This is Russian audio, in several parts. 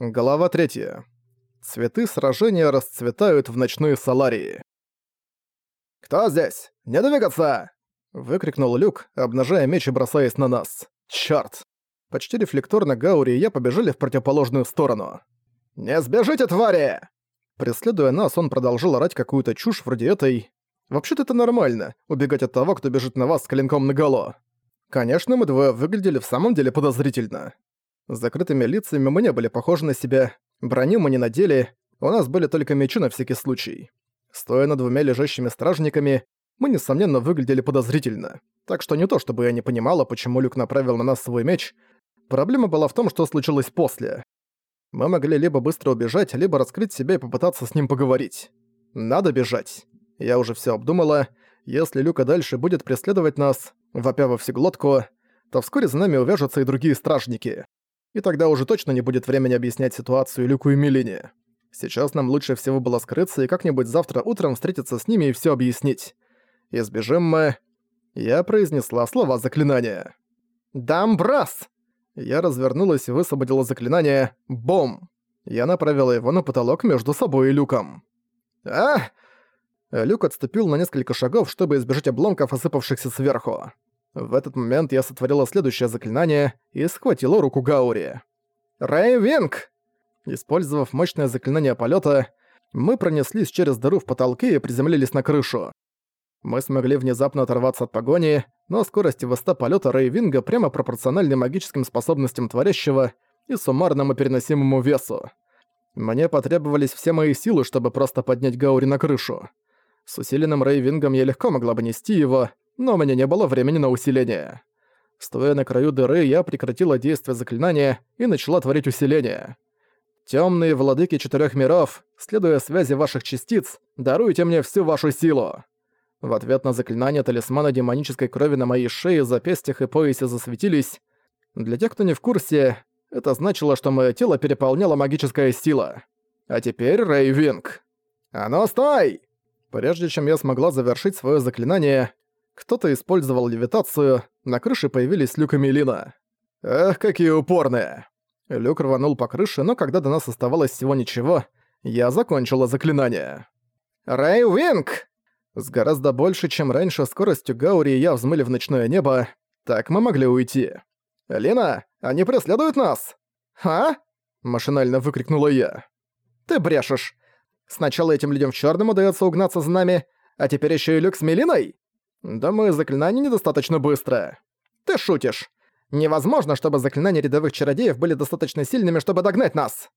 Глава 3. Цветы сражения расцветают в ночной Саларии. «Кто здесь? Не двигаться!» — выкрикнул Люк, обнажая меч и бросаясь на нас. «Чёрт!» Почти рефлекторно Гаури и я побежали в противоположную сторону. «Не сбежите, твари!» Преследуя нас, он продолжил орать какую-то чушь вроде этой. «Вообще-то это нормально, убегать от того, кто бежит на вас с клинком наголо». Конечно, мы двое выглядели в самом деле подозрительно. С закрытыми лицами мы не были похожи на себя, броню мы не надели, у нас были только мечи на всякий случай. Стоя над двумя лежащими стражниками, мы, несомненно, выглядели подозрительно. Так что не то, чтобы я не понимала, почему Люк направил на нас свой меч. Проблема была в том, что случилось после. Мы могли либо быстро убежать, либо раскрыть себя и попытаться с ним поговорить. Надо бежать. Я уже все обдумала. Если Люка дальше будет преследовать нас, вопя во всеглотку, то вскоре за нами увяжутся и другие стражники и тогда уже точно не будет времени объяснять ситуацию Люку и Милине. Сейчас нам лучше всего было скрыться и как-нибудь завтра утром встретиться с ними и все объяснить. Избежим мы... Я произнесла слова заклинания. «Дамбрас!» Я развернулась и высвободила заклинание «Бом!». Я направила его на потолок между собой и Люком. «А!» Люк отступил на несколько шагов, чтобы избежать обломков, осыпавшихся сверху. В этот момент я сотворила следующее заклинание и схватила руку Гаури. «Рейвинг!» Использовав мощное заклинание полета, мы пронеслись через дыру в потолке и приземлились на крышу. Мы смогли внезапно оторваться от погони, но скорость высота полета Рейвинга прямо пропорциональны магическим способностям творящего и суммарному переносимому весу. Мне потребовались все мои силы, чтобы просто поднять Гаури на крышу. С усиленным Рейвингом я легко могла бы нести его, но у меня не было времени на усиление. Стоя на краю дыры, я прекратила действие заклинания и начала творить усиление. Темные владыки четырех миров, следуя связи ваших частиц, даруйте мне всю вашу силу. В ответ на заклинание талисмана демонической крови на моей шее, запястьях и поясе засветились. Для тех, кто не в курсе, это значило, что мое тело переполняла магическая сила. А теперь Рейвинг. «А ну стой!» Прежде чем я смогла завершить свое заклинание, кто-то использовал левитацию, на крыше появились Люк и Мелина. Эх, какие упорные! Люк рванул по крыше, но когда до нас оставалось всего ничего, я закончила заклинание. «Рэй Винг!» С гораздо больше, чем раньше, скоростью Гаури и я взмыли в ночное небо. Так мы могли уйти. «Лина, они преследуют нас!» «А?» – машинально выкрикнула я. «Ты брешешь. Сначала этим людям в черном удается угнаться за нами, а теперь еще и Люк с Мелиной?» Думаю, заклинание недостаточно быстро. Ты шутишь. Невозможно, чтобы заклинания рядовых чародеев были достаточно сильными, чтобы догнать нас.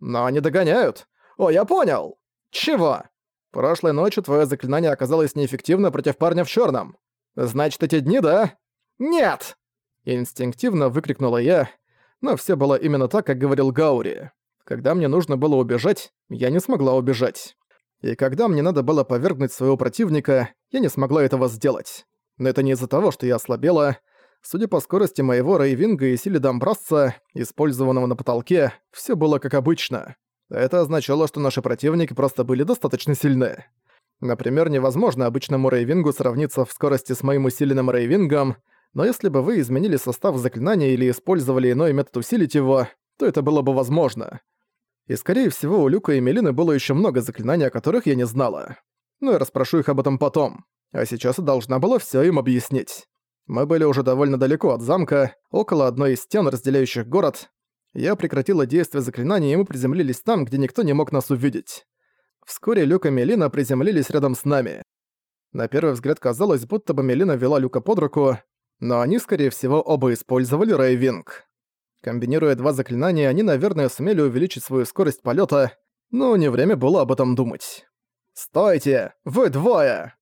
Но они догоняют. О, я понял. Чего? Прошлой ночью твое заклинание оказалось неэффективно против парня в черном. Значит, эти дни, да? Нет! Инстинктивно выкрикнула я, но все было именно так, как говорил Гаури. Когда мне нужно было убежать, я не смогла убежать. И когда мне надо было повергнуть своего противника, я не смогла этого сделать. Но это не из-за того, что я ослабела. Судя по скорости моего рейвинга и силе дамбрасца, использованного на потолке, все было как обычно. Это означало, что наши противники просто были достаточно сильны. Например, невозможно обычному рейвингу сравниться в скорости с моим усиленным рейвингом, но если бы вы изменили состав заклинания или использовали иной метод усилить его, то это было бы возможно. И скорее всего у Люка и Мелины было еще много заклинаний, о которых я не знала. Ну я расспрошу их об этом потом. А сейчас я должна была все им объяснить. Мы были уже довольно далеко от замка, около одной из стен, разделяющих город. Я прекратила действие заклинания, и мы приземлились там, где никто не мог нас увидеть. Вскоре Люк и Мелина приземлились рядом с нами. На первый взгляд казалось, будто бы Мелина вела Люка под руку, но они, скорее всего, оба использовали Рейвинг. Комбинируя два заклинания, они, наверное, сумели увеличить свою скорость полета, но не время было об этом думать. «Стойте! Вы двое!»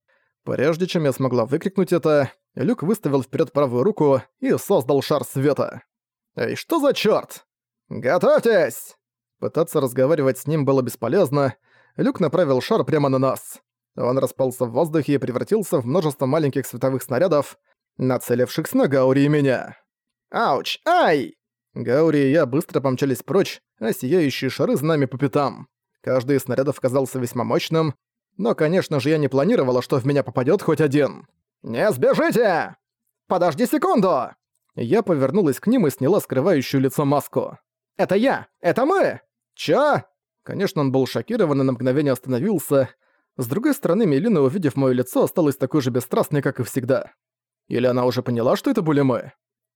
Прежде чем я смогла выкрикнуть это, Люк выставил вперед правую руку и создал шар света. «Эй, что за чёрт? Готовьтесь!» Пытаться разговаривать с ним было бесполезно. Люк направил шар прямо на нас. Он распался в воздухе и превратился в множество маленьких световых снарядов, нацелившихся на Гаури и меня. «Ауч! Ай!» Гаури и я быстро помчались прочь, а сияющие шары за нами по пятам. Каждый из снарядов казался весьма мощным, но, конечно же, я не планировала, что в меня попадет хоть один. «Не сбежите! Подожди секунду!» Я повернулась к ним и сняла скрывающую лицо маску. Это я! Это мы! Чё?» Конечно, он был шокирован и на мгновение остановился. С другой стороны, Мелина, увидев моё лицо, осталась такой же бесстрастной, как и всегда. Или она уже поняла, что это были мы?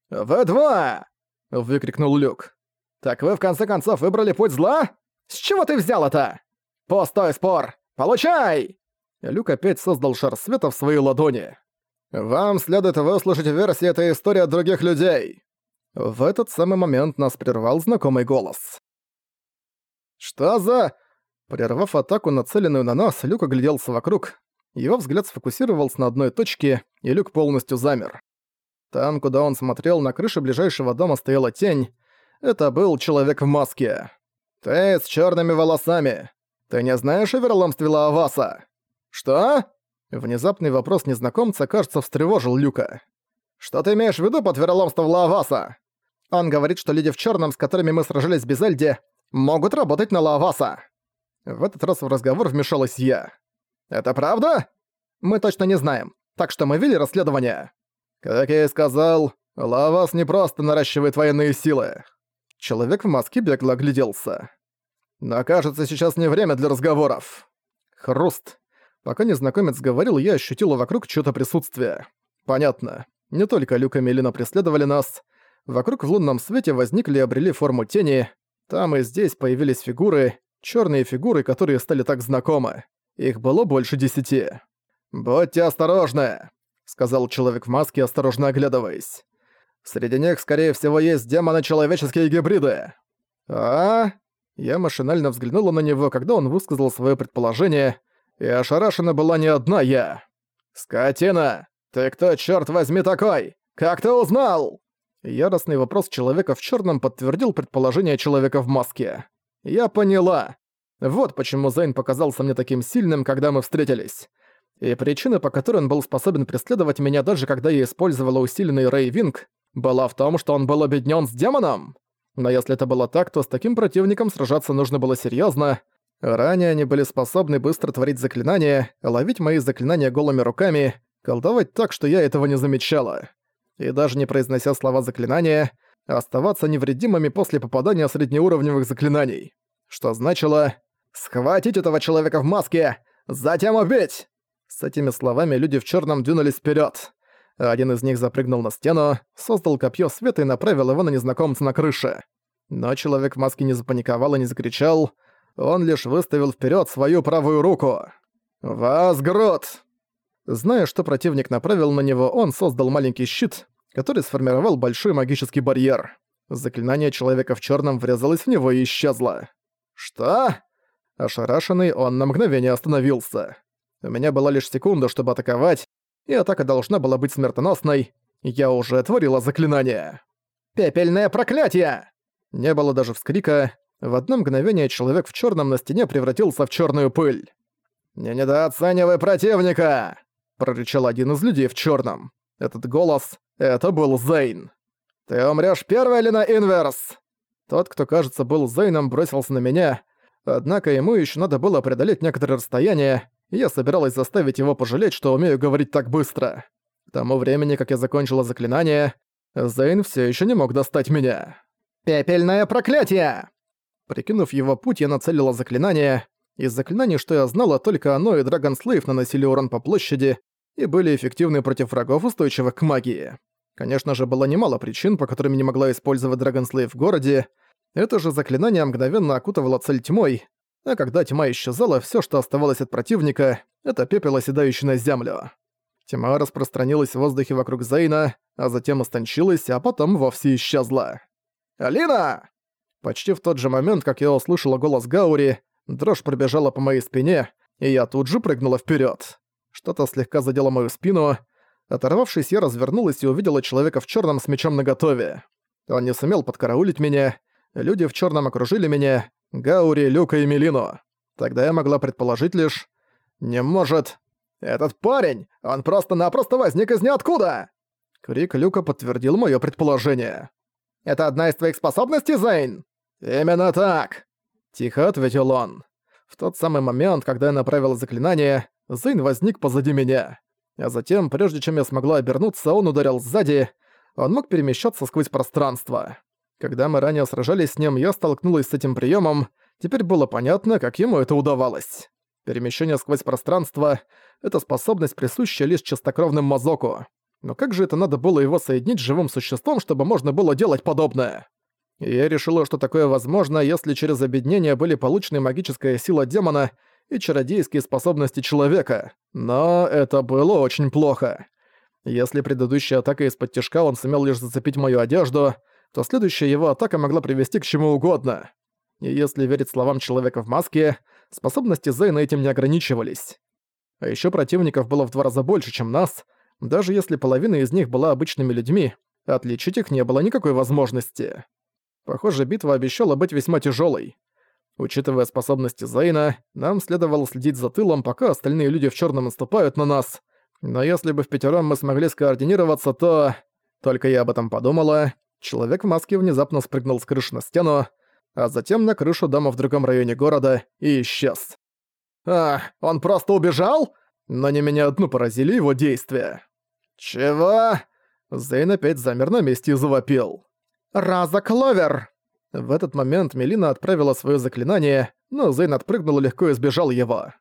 «Вы два!» — выкрикнул Люк. «Так вы в конце концов выбрали путь зла? С чего ты взял это? Пустой спор! Получай!» Люк опять создал шар света в своей ладони. «Вам следует выслушать версии этой истории от других людей!» В этот самый момент нас прервал знакомый голос. «Что за...» Прервав атаку, нацеленную на нас, Люк огляделся вокруг. Его взгляд сфокусировался на одной точке, и Люк полностью замер. Там, куда он смотрел, на крыше ближайшего дома стояла тень. Это был человек в маске. «Ты с черными волосами. Ты не знаешь о вероломстве Лааваса?» «Что?» Внезапный вопрос незнакомца, кажется, встревожил Люка. «Что ты имеешь в виду под вероломством Лааваса?» Он говорит, что люди в черном, с которыми мы сражались в Безельде, могут работать на Лааваса. В этот раз в разговор вмешалась я. «Это правда?» «Мы точно не знаем, так что мы вели расследование». «Как я и сказал, Лавас не просто наращивает военные силы». Человек в маске бегло огляделся. «Но кажется, сейчас не время для разговоров». Хруст. Пока незнакомец говорил, я ощутила вокруг чьё-то присутствие. Понятно. Не только Люк и Мелина преследовали нас. Вокруг в лунном свете возникли и обрели форму тени. Там и здесь появились фигуры, черные фигуры, которые стали так знакомы. Их было больше десяти. «Будьте осторожны!» — сказал человек в маске, осторожно оглядываясь. «Среди них, скорее всего, есть демоны-человеческие гибриды». «А?» Я машинально взглянула на него, когда он высказал свое предположение, и ошарашена была не одна я. «Скотина! Ты кто, черт возьми, такой? Как ты узнал?» Яростный вопрос человека в черном подтвердил предположение человека в маске. «Я поняла. Вот почему Зейн показался мне таким сильным, когда мы встретились. И причина, по которой он был способен преследовать меня даже когда я использовала усиленный Рэй Винг, была в том, что он был объединён с демоном. Но если это было так, то с таким противником сражаться нужно было серьёзно. Ранее они были способны быстро творить заклинания, ловить мои заклинания голыми руками, колдовать так, что я этого не замечала. И даже не произнося слова заклинания, оставаться невредимыми после попадания среднеуровневых заклинаний. Что значило «Схватить этого человека в маске! Затем убить!» С этими словами люди в черном двинулись вперед. Один из них запрыгнул на стену, создал копье света и направил его на незнакомца на крыше. Но человек в маске не запаниковал и не закричал. Он лишь выставил вперед свою правую руку. «Вас, Грот!» Зная, что противник направил на него, он создал маленький щит, который сформировал большой магический барьер. Заклинание человека в черном врезалось в него и исчезло. «Что?» Ошарашенный, он на мгновение остановился. У меня была лишь секунда, чтобы атаковать, и атака должна была быть смертоносной. Я уже творила заклинание. «Пепельное проклятие!» Не было даже вскрика. В одно мгновение человек в черном на стене превратился в черную пыль. «Не недооценивай противника!» прорычал один из людей в черном. Этот голос — это был Зейн. «Ты умрёшь первый, Лина Инверс!» Тот, кто, кажется, был Зейном, бросился на меня, Однако ему еще надо было преодолеть некоторое расстояние, я собиралась заставить его пожалеть, что умею говорить так быстро. К тому времени, как я закончила заклинание, Зейн все еще не мог достать меня. «Пепельное проклятие!» Прикинув его путь, я нацелила заклинание. Из заклинаний, что я знала, только оно и Драгон Слейв наносили урон по площади и были эффективны против врагов, устойчивых к магии. Конечно же, было немало причин, по которым не могла использовать Драгон Слейв в городе, это же заклинание мгновенно окутывало цель тьмой, а когда тьма исчезала, все, что оставалось от противника, это пепел, оседающий на землю. Тьма распространилась в воздухе вокруг Зейна, а затем истончилась, а потом вовсе исчезла. «Алина!» Почти в тот же момент, как я услышала голос Гаури, дрожь пробежала по моей спине, и я тут же прыгнула вперед. Что-то слегка задело мою спину. Оторвавшись, я развернулась и увидела человека в черном с мечом наготове. Он не сумел подкараулить меня, Люди в черном окружили меня, Гаури, Люка и Мелину. Тогда я могла предположить лишь... Не может... Этот парень! Он просто-напросто возник из ниоткуда! Крик Люка подтвердил мое предположение. «Это одна из твоих способностей, Зейн?» «Именно так!» Тихо ответил он. В тот самый момент, когда я направил заклинание, Зейн возник позади меня. А затем, прежде чем я смогла обернуться, он ударил сзади. Он мог перемещаться сквозь пространство. Когда мы ранее сражались с ним, я столкнулась с этим приемом. Теперь было понятно, как ему это удавалось. Перемещение сквозь пространство — это способность, присущая лишь чистокровным Мазоку. Но как же это надо было его соединить с живым существом, чтобы можно было делать подобное? И я решила, что такое возможно, если через объединение были получены магическая сила демона и чародейские способности человека. Но это было очень плохо. Если предыдущая атака из-под тяжка он сумел лишь зацепить мою одежду, то следующая его атака могла привести к чему угодно. И если верить словам человека в маске, способности Зейна этим не ограничивались. А ещё противников было в два раза больше, чем нас. Даже если половина из них была обычными людьми, отличить их не было никакой возможности. Похоже, битва обещала быть весьма тяжелой. Учитывая способности Зейна, нам следовало следить за тылом, пока остальные люди в черном наступают на нас. Но если бы в пятером мы смогли скоординироваться, то... Только я об этом подумала. Человек в маске внезапно спрыгнул с крыши на стену, а затем на крышу дома в другом районе города и исчез. «А, он просто убежал?» Но не меня одну поразили его действия. «Чего?» Зейн опять замер на месте и завопил. «Раза Кловер!» В этот момент Мелина отправила свое заклинание, но Зейн отпрыгнул и легко избежал его.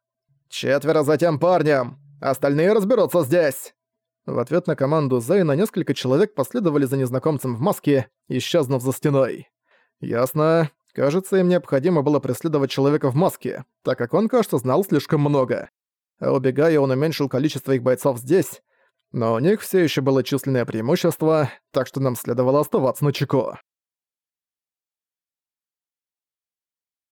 «Четверо за тем парнем! Остальные разберутся здесь!» В ответ на команду Зейна несколько человек последовали за незнакомцем в маске, исчезнув за стеной. Ясно. Кажется, им необходимо было преследовать человека в маске, так как он, кажется, знал слишком много. А убегая, он уменьшил количество их бойцов здесь, но у них все еще было численное преимущество, так что нам следовало оставаться на чеку.